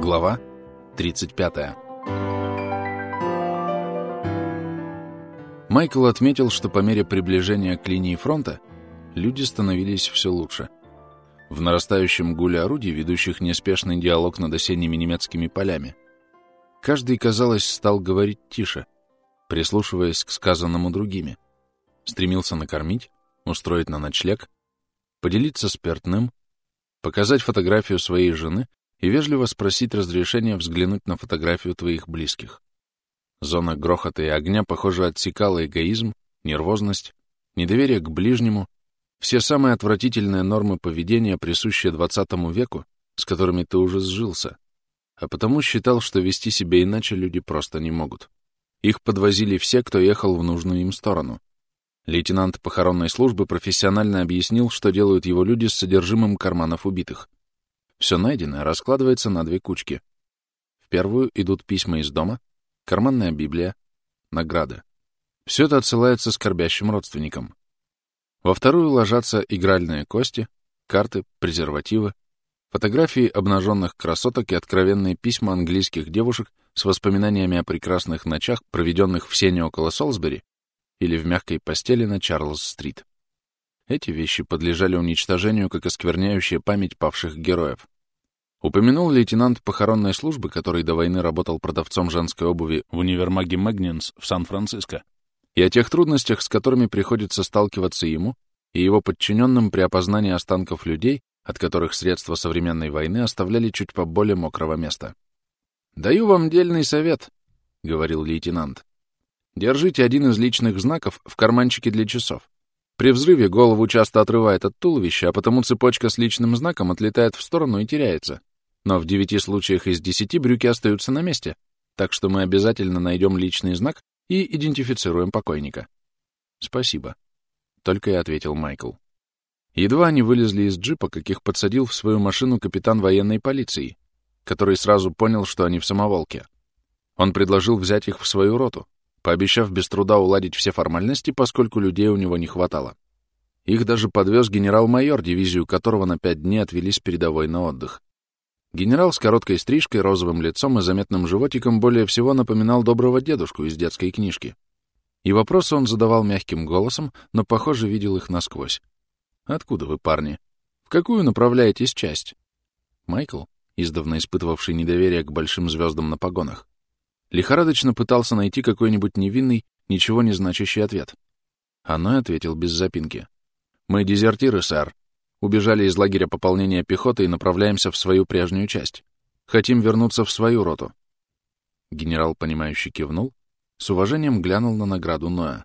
Глава 35. Майкл отметил, что по мере приближения к линии фронта люди становились все лучше. В нарастающем гуле орудий, ведущих неспешный диалог над осенними немецкими полями, каждый, казалось, стал говорить тише, прислушиваясь к сказанному другими. Стремился накормить, устроить на ночлег, поделиться спиртным, показать фотографию своей жены и вежливо спросить разрешения взглянуть на фотографию твоих близких. Зона грохота и огня, похоже, отсекала эгоизм, нервозность, недоверие к ближнему, все самые отвратительные нормы поведения, присущие XX веку, с которыми ты уже сжился, а потому считал, что вести себя иначе люди просто не могут. Их подвозили все, кто ехал в нужную им сторону. Лейтенант похоронной службы профессионально объяснил, что делают его люди с содержимым карманов убитых. Все найденное раскладывается на две кучки. В первую идут письма из дома, карманная Библия, награды. Все это отсылается скорбящим родственникам. Во вторую ложатся игральные кости, карты, презервативы, фотографии обнаженных красоток и откровенные письма английских девушек с воспоминаниями о прекрасных ночах, проведенных в сене около Солсбери или в мягкой постели на Чарльз-стрит. Эти вещи подлежали уничтожению как оскверняющие память павших героев. Упомянул лейтенант похоронной службы, который до войны работал продавцом женской обуви в универмаге Мэгнинс в Сан-Франциско, и о тех трудностях, с которыми приходится сталкиваться ему и его подчиненным при опознании останков людей, от которых средства современной войны оставляли чуть поболее мокрого места. «Даю вам дельный совет», — говорил лейтенант. «Держите один из личных знаков в карманчике для часов. При взрыве голову часто отрывает от туловища, а потому цепочка с личным знаком отлетает в сторону и теряется. Но в девяти случаях из десяти брюки остаются на месте, так что мы обязательно найдем личный знак и идентифицируем покойника. Спасибо. Только и ответил Майкл. Едва они вылезли из джипа, как их подсадил в свою машину капитан военной полиции, который сразу понял, что они в самоволке. Он предложил взять их в свою роту, пообещав без труда уладить все формальности, поскольку людей у него не хватало. Их даже подвез генерал-майор, дивизию которого на пять дней отвели с передовой на отдых. Генерал с короткой стрижкой, розовым лицом и заметным животиком более всего напоминал доброго дедушку из детской книжки. И вопросы он задавал мягким голосом, но, похоже, видел их насквозь. «Откуда вы, парни? В какую направляетесь часть?» Майкл, издавна испытывавший недоверие к большим звездам на погонах, Лихорадочно пытался найти какой-нибудь невинный, ничего не значащий ответ. Оно ответил без запинки. «Мы дезертиры, сэр. Убежали из лагеря пополнения пехоты и направляемся в свою прежнюю часть. Хотим вернуться в свою роту». Генерал, понимающий, кивнул, с уважением глянул на награду Ноя.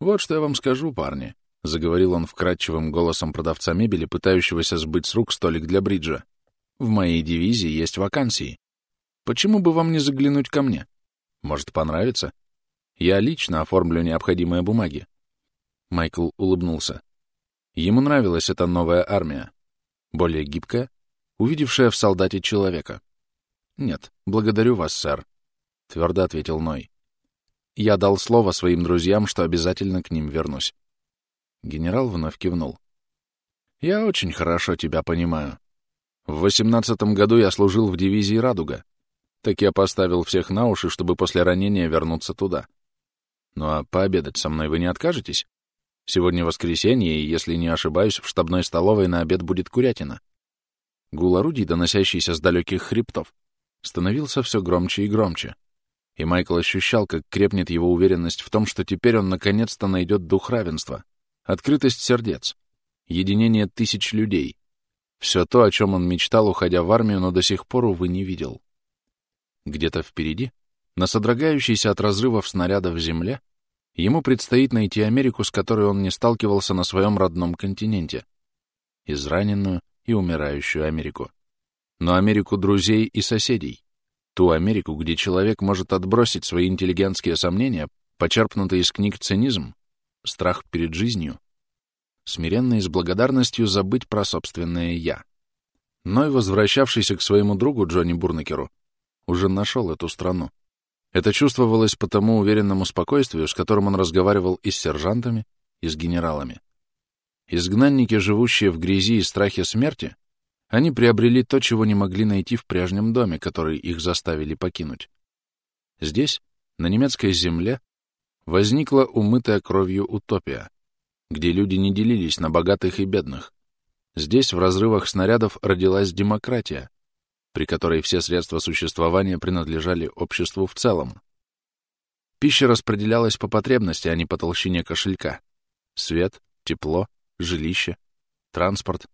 «Вот что я вам скажу, парни», — заговорил он вкрадчивым голосом продавца мебели, пытающегося сбыть с рук столик для бриджа. «В моей дивизии есть вакансии. Почему бы вам не заглянуть ко мне? Может, понравится? Я лично оформлю необходимые бумаги. Майкл улыбнулся. Ему нравилась эта новая армия. Более гибкая, увидевшая в солдате человека. «Нет, благодарю вас, сэр», — твердо ответил Ной. «Я дал слово своим друзьям, что обязательно к ним вернусь». Генерал вновь кивнул. «Я очень хорошо тебя понимаю. В восемнадцатом году я служил в дивизии «Радуга», так я поставил всех на уши, чтобы после ранения вернуться туда. Ну а пообедать со мной вы не откажетесь? Сегодня воскресенье, и, если не ошибаюсь, в штабной столовой на обед будет курятина. Гул орудий, доносящийся с далеких хребтов, становился все громче и громче. И Майкл ощущал, как крепнет его уверенность в том, что теперь он наконец-то найдет дух равенства, открытость сердец, единение тысяч людей. Все то, о чем он мечтал, уходя в армию, но до сих пор, увы, не видел. Где-то впереди, на содрогающейся от разрывов снарядов земле, ему предстоит найти Америку, с которой он не сталкивался на своем родном континенте. Израненную и умирающую Америку. Но Америку друзей и соседей. Ту Америку, где человек может отбросить свои интеллигентские сомнения, почерпнутые из книг цинизм, страх перед жизнью, смиренно и с благодарностью забыть про собственное «я». Но и возвращавшийся к своему другу Джонни Бурнекеру, уже нашел эту страну. Это чувствовалось по тому уверенному спокойствию, с которым он разговаривал и с сержантами, и с генералами. Изгнанники, живущие в грязи и страхе смерти, они приобрели то, чего не могли найти в прежнем доме, который их заставили покинуть. Здесь, на немецкой земле, возникла умытая кровью утопия, где люди не делились на богатых и бедных. Здесь, в разрывах снарядов, родилась демократия, при которой все средства существования принадлежали обществу в целом. Пища распределялась по потребности, а не по толщине кошелька. Свет, тепло, жилище, транспорт,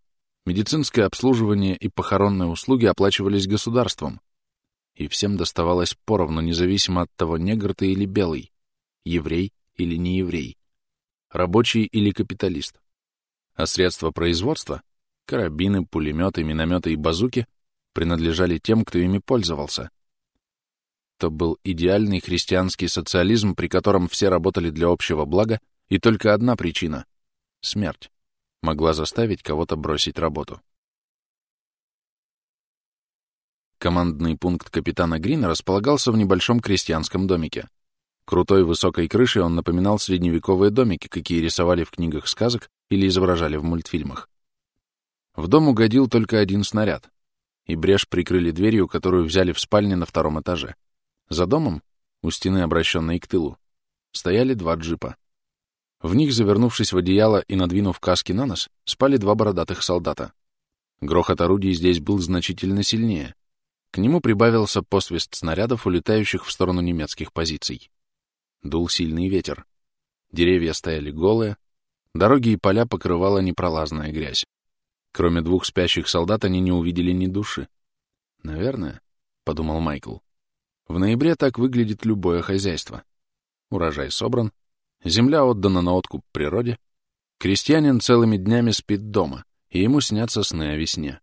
медицинское обслуживание и похоронные услуги оплачивались государством, и всем доставалось поровну, независимо от того, негр ты или белый, еврей или не еврей, рабочий или капиталист. А средства производства — карабины, пулеметы, минометы и базуки — принадлежали тем, кто ими пользовался. То был идеальный христианский социализм, при котором все работали для общего блага, и только одна причина — смерть могла заставить кого-то бросить работу. Командный пункт капитана Грина располагался в небольшом крестьянском домике. Крутой высокой крышей он напоминал средневековые домики, какие рисовали в книгах сказок или изображали в мультфильмах. В дом угодил только один снаряд, и брешь прикрыли дверью, которую взяли в спальне на втором этаже. За домом, у стены, обращенной к тылу, стояли два джипа. В них, завернувшись в одеяло и надвинув каски на нос, спали два бородатых солдата. Грохот орудий здесь был значительно сильнее. К нему прибавился посвист снарядов, улетающих в сторону немецких позиций. Дул сильный ветер. Деревья стояли голые, дороги и поля покрывала непролазная грязь. Кроме двух спящих солдат они не увидели ни души. «Наверное», — подумал Майкл, — «в ноябре так выглядит любое хозяйство. Урожай собран, Земля отдана на откуп природе. Крестьянин целыми днями спит дома, и ему снятся сны о весне.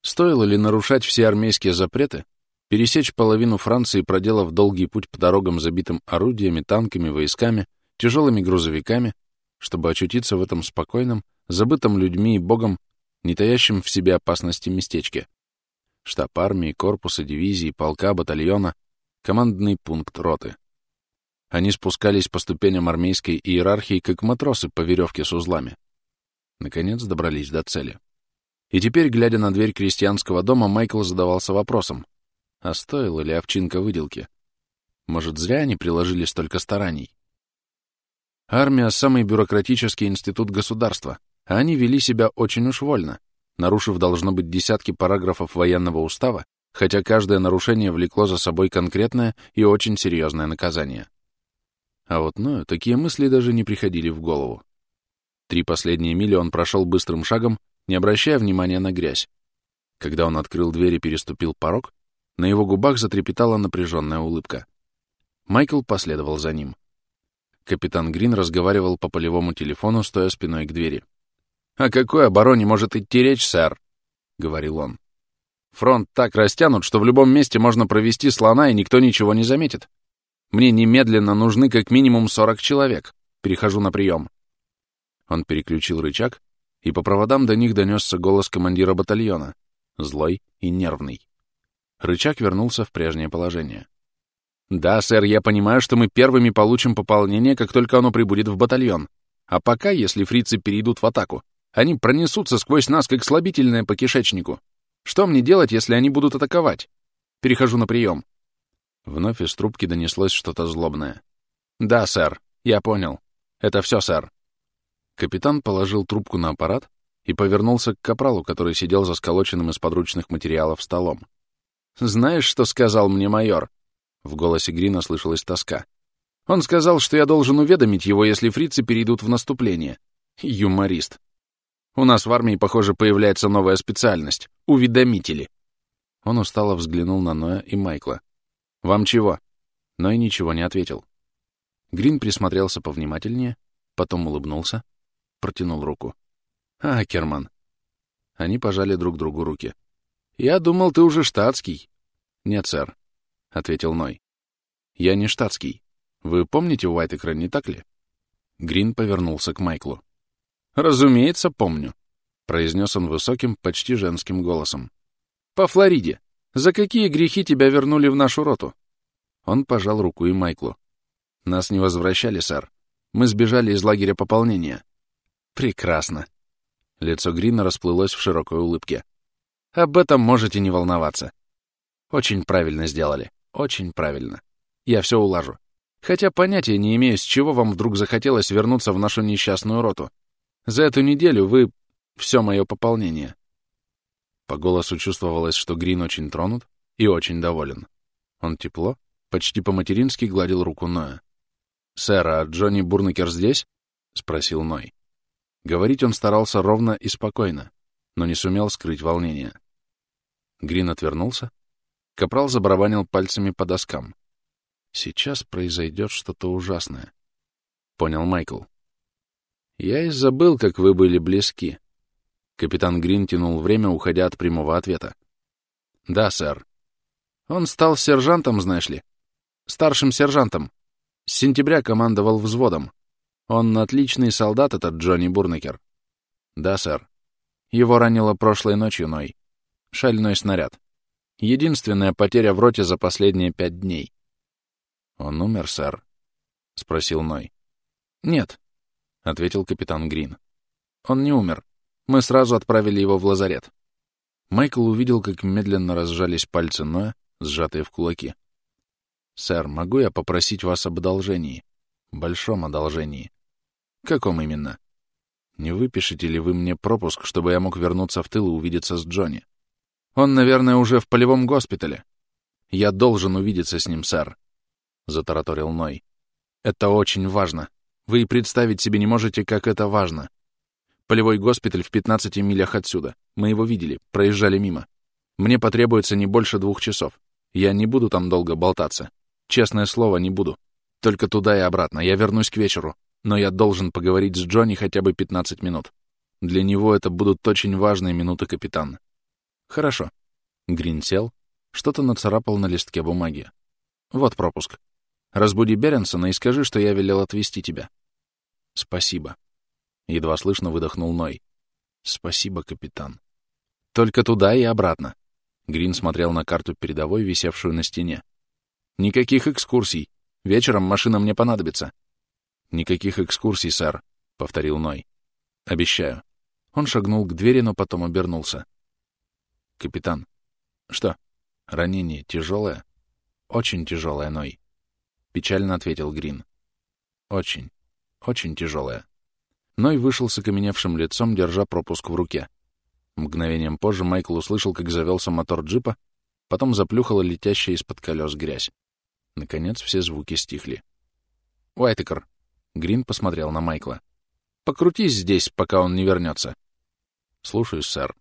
Стоило ли нарушать все армейские запреты, пересечь половину Франции, проделав долгий путь по дорогам, забитым орудиями, танками, войсками, тяжелыми грузовиками, чтобы очутиться в этом спокойном, забытом людьми и богом, не таящем в себе опасности местечке? Штаб армии, корпуса, дивизии, полка, батальона, командный пункт роты. Они спускались по ступеням армейской иерархии, как матросы по веревке с узлами. Наконец добрались до цели. И теперь, глядя на дверь крестьянского дома, Майкл задавался вопросом, а стоила ли овчинка выделки? Может, зря они приложили столько стараний? Армия — самый бюрократический институт государства, а они вели себя очень уж вольно, нарушив, должно быть, десятки параграфов военного устава, хотя каждое нарушение влекло за собой конкретное и очень серьезное наказание. А вот Ною такие мысли даже не приходили в голову. Три последние мили он прошел быстрым шагом, не обращая внимания на грязь. Когда он открыл дверь и переступил порог, на его губах затрепетала напряженная улыбка. Майкл последовал за ним. Капитан Грин разговаривал по полевому телефону, стоя спиной к двери. «О какой обороне может идти речь, сэр?» — говорил он. «Фронт так растянут, что в любом месте можно провести слона, и никто ничего не заметит. Мне немедленно нужны как минимум 40 человек. Перехожу на прием. Он переключил рычаг, и по проводам до них донесся голос командира батальона, злой и нервный. Рычаг вернулся в прежнее положение. «Да, сэр, я понимаю, что мы первыми получим пополнение, как только оно прибудет в батальон. А пока, если фрицы перейдут в атаку, они пронесутся сквозь нас, как слабительное по кишечнику. Что мне делать, если они будут атаковать? Перехожу на прием. Вновь из трубки донеслось что-то злобное. «Да, сэр, я понял. Это все, сэр». Капитан положил трубку на аппарат и повернулся к капралу, который сидел за сколоченным из подручных материалов столом. «Знаешь, что сказал мне майор?» В голосе Грина слышалась тоска. «Он сказал, что я должен уведомить его, если фрицы перейдут в наступление. Юморист. У нас в армии, похоже, появляется новая специальность — уведомители». Он устало взглянул на Ноя и Майкла. «Вам чего?» Но ничего не ответил. Грин присмотрелся повнимательнее, потом улыбнулся, протянул руку. «Акерман». Они пожали друг другу руки. «Я думал, ты уже штатский». «Нет, сэр», — ответил Ной. «Я не штатский. Вы помните Уайтекра, не так ли?» Грин повернулся к Майклу. «Разумеется, помню», — произнес он высоким, почти женским голосом. «По Флориде. За какие грехи тебя вернули в нашу роту?» Он пожал руку и Майклу. «Нас не возвращали, сэр. Мы сбежали из лагеря пополнения». «Прекрасно». Лицо Грина расплылось в широкой улыбке. Об этом можете не волноваться. Очень правильно сделали. Очень правильно. Я все улажу. Хотя понятия не имею, с чего вам вдруг захотелось вернуться в нашу несчастную роту. За эту неделю вы — все мое пополнение. По голосу чувствовалось, что Грин очень тронут и очень доволен. Он тепло, почти по-матерински гладил руку Ноя. «Сэр, а Джонни Бурнекер здесь?» — спросил Ной. Говорить он старался ровно и спокойно, но не сумел скрыть волнение. Грин отвернулся. Капрал забарабанил пальцами по доскам. «Сейчас произойдет что-то ужасное», — понял Майкл. «Я и забыл, как вы были близки». Капитан Грин тянул время, уходя от прямого ответа. «Да, сэр. Он стал сержантом, знаешь ли. Старшим сержантом. С сентября командовал взводом. Он отличный солдат, этот Джонни Бурнекер. Да, сэр. Его ранило прошлой ночью Ной. Шальной снаряд. Единственная потеря в роте за последние пять дней. Он умер, сэр? — спросил Ной. Нет, — ответил капитан Грин. Он не умер. Мы сразу отправили его в лазарет. Майкл увидел, как медленно разжались пальцы Ноя, сжатые в кулаки. «Сэр, могу я попросить вас об одолжении? Большом одолжении. Каком именно? Не выпишете ли вы мне пропуск, чтобы я мог вернуться в тыл и увидеться с Джонни? Он, наверное, уже в полевом госпитале. Я должен увидеться с ним, сэр», — затараторил Ной. «Это очень важно. Вы и представить себе не можете, как это важно. Полевой госпиталь в 15 милях отсюда. Мы его видели, проезжали мимо. Мне потребуется не больше двух часов. Я не буду там долго болтаться. Честное слово, не буду. Только туда и обратно. Я вернусь к вечеру. Но я должен поговорить с Джонни хотя бы 15 минут. Для него это будут очень важные минуты, капитан. Хорошо. Грин сел, что-то нацарапал на листке бумаги. Вот пропуск. Разбуди Беренсона и скажи, что я велел отвезти тебя. Спасибо. Едва слышно выдохнул Ной. Спасибо, капитан. Только туда и обратно. Грин смотрел на карту передовой, висевшую на стене. «Никаких экскурсий. Вечером машина мне понадобится». «Никаких экскурсий, сэр», — повторил Ной. «Обещаю». Он шагнул к двери, но потом обернулся. «Капитан». «Что?» «Ранение тяжелое?» «Очень тяжелое, Ной», — печально ответил Грин. «Очень, очень тяжелое». Ной вышел с окаменевшим лицом, держа пропуск в руке. Мгновением позже Майкл услышал, как завелся мотор джипа, потом заплюхала летящая из-под колес грязь. Наконец все звуки стихли. «Уайтекер!» — Грин посмотрел на Майкла. «Покрутись здесь, пока он не вернется». «Слушаюсь, сэр».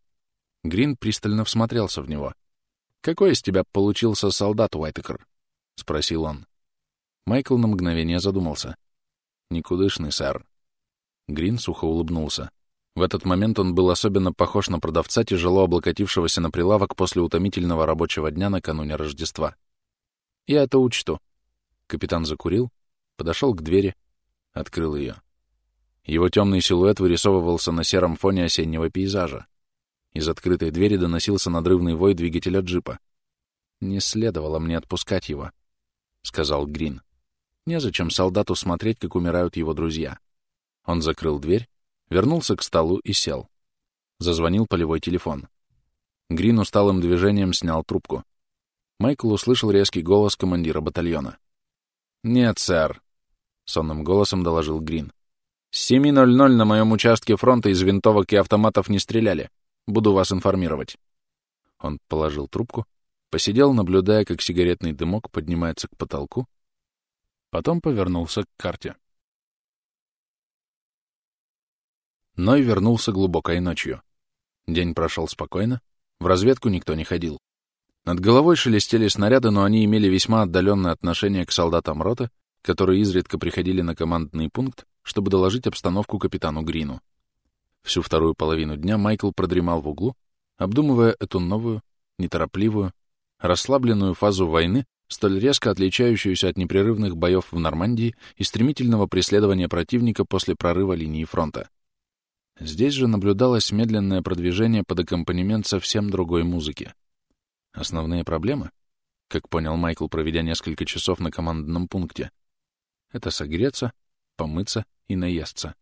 Грин пристально всмотрелся в него. «Какой из тебя получился солдат, Уайтекер?» — спросил он. Майкл на мгновение задумался. «Никудышный, сэр». Грин сухо улыбнулся. В этот момент он был особенно похож на продавца, тяжело облокотившегося на прилавок после утомительного рабочего дня накануне Рождества. «Я это учту». Капитан закурил, подошел к двери, открыл ее. Его темный силуэт вырисовывался на сером фоне осеннего пейзажа. Из открытой двери доносился надрывный вой двигателя джипа. «Не следовало мне отпускать его», — сказал Грин. «Незачем солдату смотреть, как умирают его друзья». Он закрыл дверь, вернулся к столу и сел. Зазвонил полевой телефон. Грин усталым движением снял трубку. Майкл услышал резкий голос командира батальона. «Нет, сэр», — сонным голосом доложил Грин. «С 7.00 на моем участке фронта из винтовок и автоматов не стреляли. Буду вас информировать». Он положил трубку, посидел, наблюдая, как сигаретный дымок поднимается к потолку, потом повернулся к карте. Ной вернулся глубокой ночью. День прошел спокойно, в разведку никто не ходил. Над головой шелестели снаряды, но они имели весьма отдаленное отношение к солдатам роты, которые изредка приходили на командный пункт, чтобы доложить обстановку капитану Грину. Всю вторую половину дня Майкл продремал в углу, обдумывая эту новую, неторопливую, расслабленную фазу войны, столь резко отличающуюся от непрерывных боев в Нормандии и стремительного преследования противника после прорыва линии фронта. Здесь же наблюдалось медленное продвижение под аккомпанемент совсем другой музыки. Основные проблемы, как понял Майкл, проведя несколько часов на командном пункте, это согреться, помыться и наесться.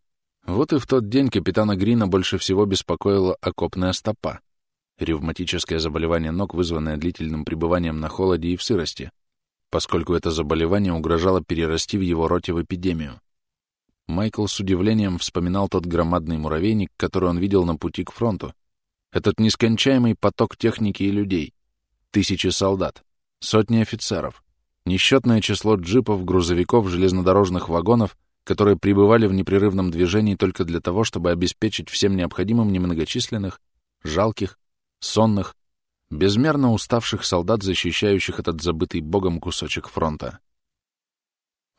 Вот и в тот день капитана Грина больше всего беспокоила окопная стопа. Ревматическое заболевание ног, вызванное длительным пребыванием на холоде и в сырости, поскольку это заболевание угрожало перерасти в его роте в эпидемию. Майкл с удивлением вспоминал тот громадный муравейник, который он видел на пути к фронту. Этот нескончаемый поток техники и людей. Тысячи солдат, сотни офицеров, несчетное число джипов, грузовиков, железнодорожных вагонов, которые пребывали в непрерывном движении только для того, чтобы обеспечить всем необходимым немногочисленных, жалких, сонных, безмерно уставших солдат, защищающих этот забытый богом кусочек фронта.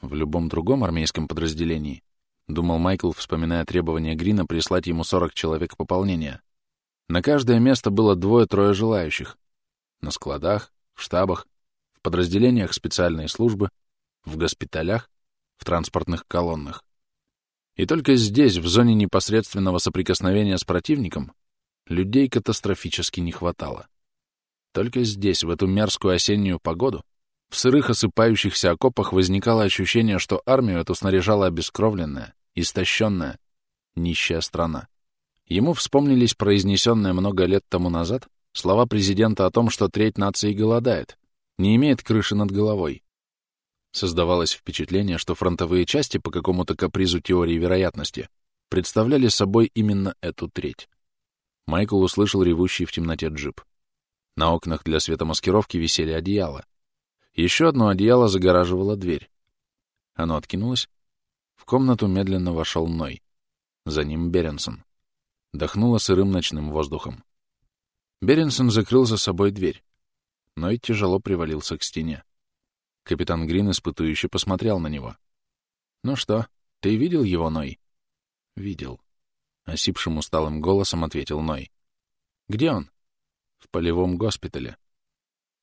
В любом другом армейском подразделении думал Майкл, вспоминая требования Грина прислать ему 40 человек пополнения. На каждое место было двое-трое желающих. На складах, в штабах, в подразделениях специальной службы, в госпиталях, в транспортных колоннах. И только здесь, в зоне непосредственного соприкосновения с противником, людей катастрофически не хватало. Только здесь, в эту мерзкую осеннюю погоду, в сырых осыпающихся окопах возникало ощущение, что армию эту снаряжала обескровленная, истощенная, нищая страна. Ему вспомнились произнесенные много лет тому назад слова президента о том, что треть нации голодает, не имеет крыши над головой. Создавалось впечатление, что фронтовые части по какому-то капризу теории вероятности представляли собой именно эту треть. Майкл услышал ревущий в темноте джип. На окнах для светомаскировки висели одеяла. Еще одно одеяло загораживало дверь. Оно откинулось. В комнату медленно вошел Ной. За ним Беренсон. Дохнуло сырым ночным воздухом. Беренсон закрыл за собой дверь. Ной тяжело привалился к стене. Капитан Грин испытующе посмотрел на него. «Ну что, ты видел его, Ной?» «Видел», — осипшим усталым голосом ответил Ной. «Где он?» «В полевом госпитале».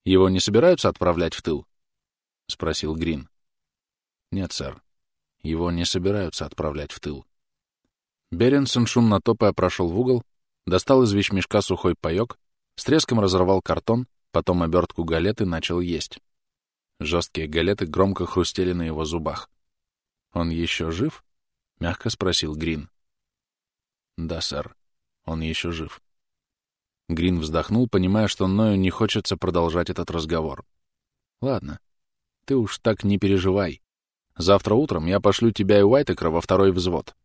Его не собираются отправлять в тыл? — спросил Грин. — Нет, сэр. Его не собираются отправлять в тыл. Беренсон, шумно топая, прошел в угол, достал из вещмешка сухой паёк, с треском разорвал картон, потом обертку галеты начал есть. Жесткие галеты громко хрустели на его зубах. «Он еще жив?» — мягко спросил Грин. «Да, сэр, он еще жив». Грин вздохнул, понимая, что Ною не хочется продолжать этот разговор. «Ладно, ты уж так не переживай. Завтра утром я пошлю тебя и Уайтекра во второй взвод.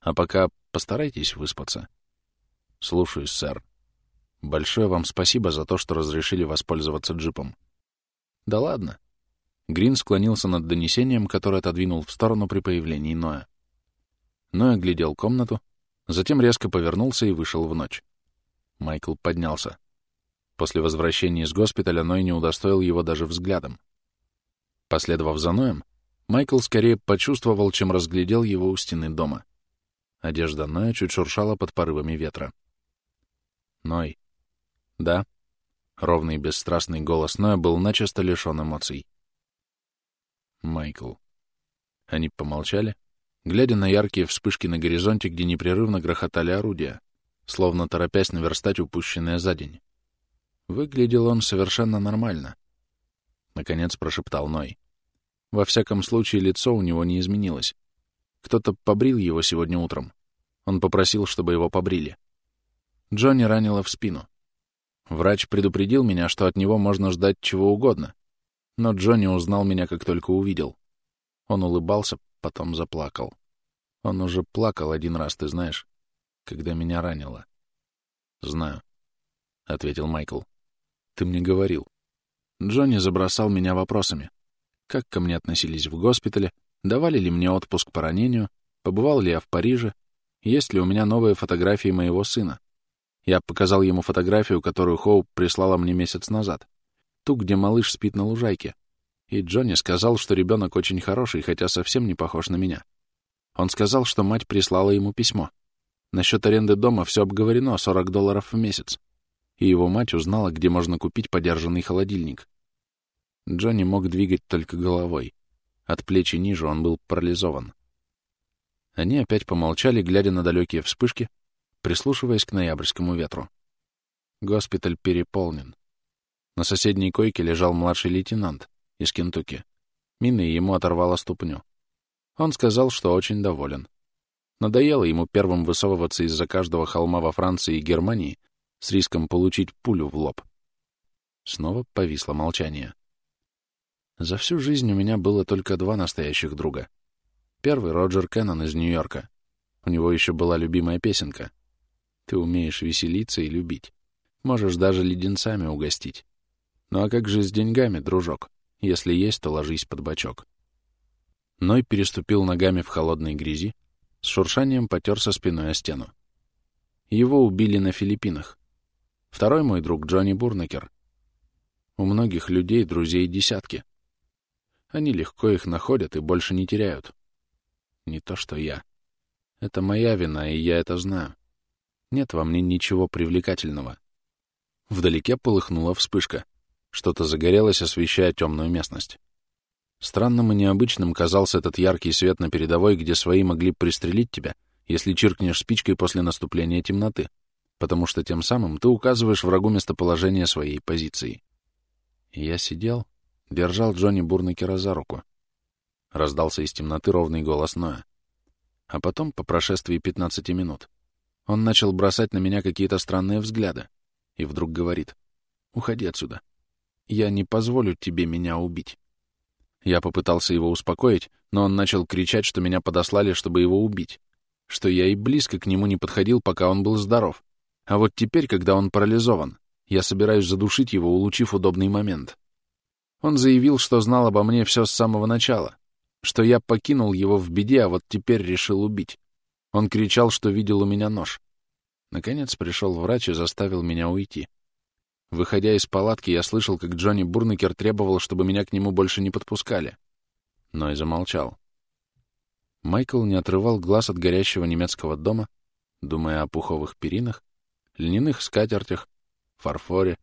А пока постарайтесь выспаться». «Слушаюсь, сэр. Большое вам спасибо за то, что разрешили воспользоваться джипом». «Да ладно». Грин склонился над донесением, которое отодвинул в сторону при появлении Ноя. Ной оглядел комнату, затем резко повернулся и вышел в ночь. Майкл поднялся. После возвращения из госпиталя Ной не удостоил его даже взглядом. Последовав за Ноем, Майкл скорее почувствовал, чем разглядел его у стены дома. Одежда Ноя чуть шуршала под порывами ветра. «Ной». «Да». Ровный бесстрастный голос Ноя был начисто лишён эмоций. «Майкл». Они помолчали, глядя на яркие вспышки на горизонте, где непрерывно грохотали орудия словно торопясь наверстать упущенное за день. Выглядел он совершенно нормально. Наконец прошептал Ной. Во всяком случае, лицо у него не изменилось. Кто-то побрил его сегодня утром. Он попросил, чтобы его побрили. Джонни ранило в спину. Врач предупредил меня, что от него можно ждать чего угодно. Но Джонни узнал меня, как только увидел. Он улыбался, потом заплакал. Он уже плакал один раз, ты знаешь когда меня ранило. «Знаю», — ответил Майкл. «Ты мне говорил. Джонни забросал меня вопросами. Как ко мне относились в госпитале, давали ли мне отпуск по ранению, побывал ли я в Париже, есть ли у меня новые фотографии моего сына. Я показал ему фотографию, которую Хоуп прислала мне месяц назад, ту, где малыш спит на лужайке. И Джонни сказал, что ребенок очень хороший, хотя совсем не похож на меня. Он сказал, что мать прислала ему письмо. Насчет аренды дома все обговорено, 40 долларов в месяц. И его мать узнала, где можно купить подержанный холодильник. Джонни мог двигать только головой. От плечи ниже он был парализован. Они опять помолчали, глядя на далекие вспышки, прислушиваясь к ноябрьскому ветру. Госпиталь переполнен. На соседней койке лежал младший лейтенант из Кентукки. Мина ему оторвала ступню. Он сказал, что очень доволен. Надоело ему первым высовываться из-за каждого холма во Франции и Германии, с риском получить пулю в лоб. Снова повисло молчание. За всю жизнь у меня было только два настоящих друга. Первый — Роджер Кеннон из Нью-Йорка. У него еще была любимая песенка. «Ты умеешь веселиться и любить. Можешь даже леденцами угостить. Ну а как же с деньгами, дружок? Если есть, то ложись под бочок». Ной переступил ногами в холодной грязи, с шуршанием потерся спиной о стену. Его убили на Филиппинах. Второй мой друг Джонни Бурнекер. У многих людей друзей десятки. Они легко их находят и больше не теряют. Не то что я. Это моя вина, и я это знаю. Нет во мне ничего привлекательного. Вдалеке полыхнула вспышка. Что-то загорелось, освещая темную местность. Странным и необычным казался этот яркий свет на передовой, где свои могли пристрелить тебя, если чиркнешь спичкой после наступления темноты, потому что тем самым ты указываешь врагу местоположение своей позиции. Я сидел, держал Джонни Бурнекера за руку. Раздался из темноты ровный голос Ноя. А потом, по прошествии 15 минут, он начал бросать на меня какие-то странные взгляды и вдруг говорит, «Уходи отсюда. Я не позволю тебе меня убить». Я попытался его успокоить, но он начал кричать, что меня подослали, чтобы его убить, что я и близко к нему не подходил, пока он был здоров. А вот теперь, когда он парализован, я собираюсь задушить его, улучив удобный момент. Он заявил, что знал обо мне все с самого начала, что я покинул его в беде, а вот теперь решил убить. Он кричал, что видел у меня нож. Наконец пришел врач и заставил меня уйти. Выходя из палатки, я слышал, как Джонни Бурнекер требовал, чтобы меня к нему больше не подпускали. Но и замолчал. Майкл не отрывал глаз от горящего немецкого дома, думая о пуховых перинах, льняных скатертях, фарфоре,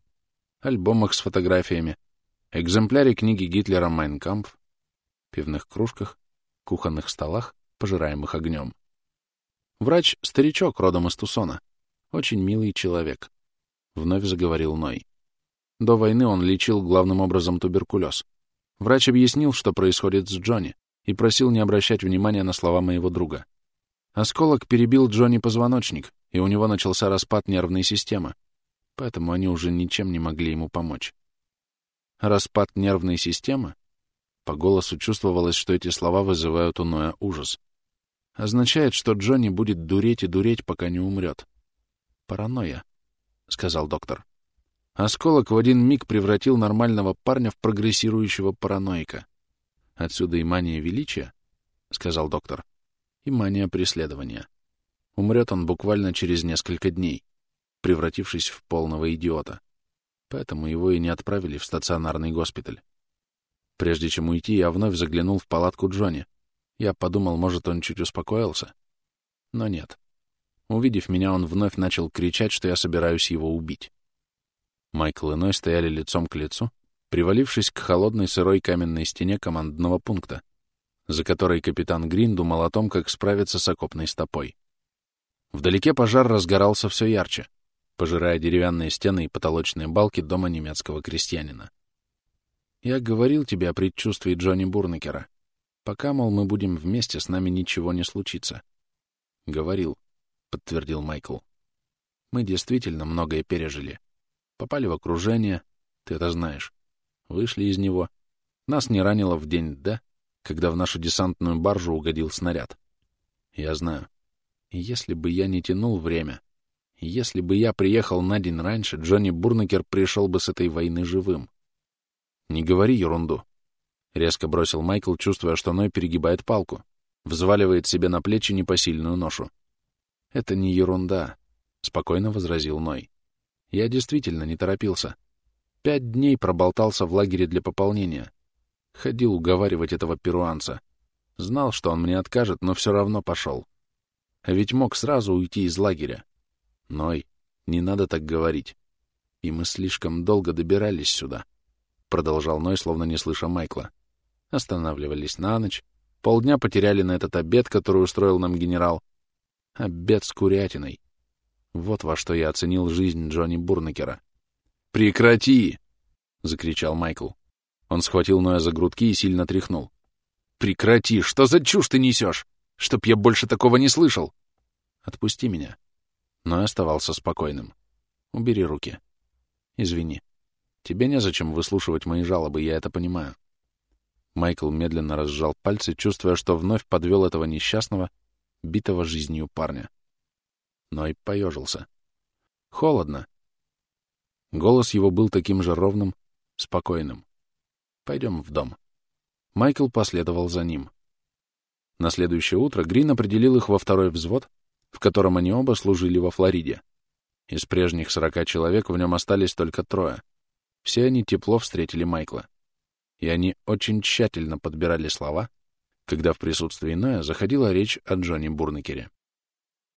альбомах с фотографиями, экземпляре книги Гитлера «Майнкампф», пивных кружках, кухонных столах, пожираемых огнем. Врач — старичок родом из Тусона, очень милый человек. — вновь заговорил Ной. До войны он лечил главным образом туберкулез. Врач объяснил, что происходит с Джонни, и просил не обращать внимания на слова моего друга. Осколок перебил Джонни позвоночник, и у него начался распад нервной системы, поэтому они уже ничем не могли ему помочь. Распад нервной системы? По голосу чувствовалось, что эти слова вызывают у Ноя ужас. Означает, что Джонни будет дуреть и дуреть, пока не умрет. Паранойя. — сказал доктор. Осколок в один миг превратил нормального парня в прогрессирующего параноика. Отсюда и мания величия, — сказал доктор, — и мания преследования. Умрет он буквально через несколько дней, превратившись в полного идиота. Поэтому его и не отправили в стационарный госпиталь. Прежде чем уйти, я вновь заглянул в палатку Джонни. Я подумал, может, он чуть успокоился. Но нет. Увидев меня, он вновь начал кричать, что я собираюсь его убить. Майкл и Ной стояли лицом к лицу, привалившись к холодной сырой каменной стене командного пункта, за которой капитан Грин думал о том, как справиться с окопной стопой. Вдалеке пожар разгорался все ярче, пожирая деревянные стены и потолочные балки дома немецкого крестьянина. Я говорил тебе о предчувствии Джонни Бурнекера. Пока, мол, мы будем вместе, с нами ничего не случится. Говорил. — подтвердил Майкл. «Мы действительно многое пережили. Попали в окружение, ты это знаешь. Вышли из него. Нас не ранило в день «Д», когда в нашу десантную баржу угодил снаряд. Я знаю. Если бы я не тянул время, если бы я приехал на день раньше, Джонни Бурнекер пришел бы с этой войны живым. «Не говори ерунду», — резко бросил Майкл, чувствуя, что Ной перегибает палку, взваливает себе на плечи непосильную ношу. «Это не ерунда», — спокойно возразил Ной. «Я действительно не торопился. Пять дней проболтался в лагере для пополнения. Ходил уговаривать этого перуанца. Знал, что он мне откажет, но все равно пошел. А ведь мог сразу уйти из лагеря. Ной, не надо так говорить. И мы слишком долго добирались сюда», — продолжал Ной, словно не слыша Майкла. Останавливались на ночь, полдня потеряли на этот обед, который устроил нам генерал, Обед с курятиной. Вот во что я оценил жизнь Джонни Бурнекера. «Прекрати!» — закричал Майкл. Он схватил Ноя за грудки и сильно тряхнул. «Прекрати! Что за чушь ты несешь? Чтоб я больше такого не слышал!» «Отпусти меня!» Ной оставался спокойным. Убери руки. Извини. Тебе незачем выслушивать мои жалобы, я это понимаю. Майкл медленно разжал пальцы, чувствуя, что вновь подвел этого несчастного, битого жизнью парня. Но и поежился. Холодно. Голос его был таким же ровным, спокойным. Пойдем в дом. Майкл последовал за ним. На следующее утро Грин определил их во второй взвод, в котором они оба служили во Флориде. Из прежних сорока человек в нем остались только трое. Все они тепло встретили Майкла. И они очень тщательно подбирали слова, когда в присутствии Ноя заходила речь о Джонни Бурнекере.